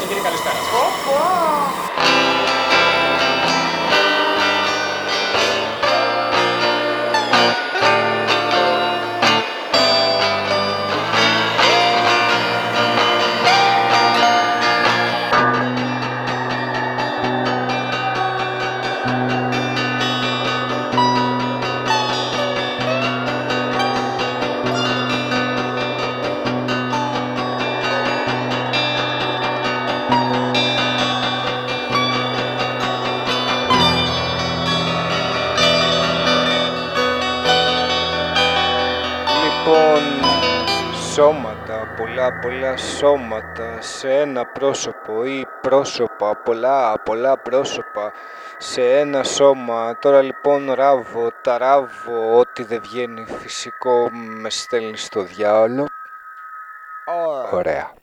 seguir Caliscaras. Λοιπόν, σώματα, πολλά πολλά σώματα σε ένα πρόσωπο ή πρόσωπα, πολλά πολλά πρόσωπα σε ένα σώμα. Τώρα λοιπόν ράβω, ταράβω, ό,τι δεν βγαίνει φυσικό με στέλνει στο διάολο. Ωραία.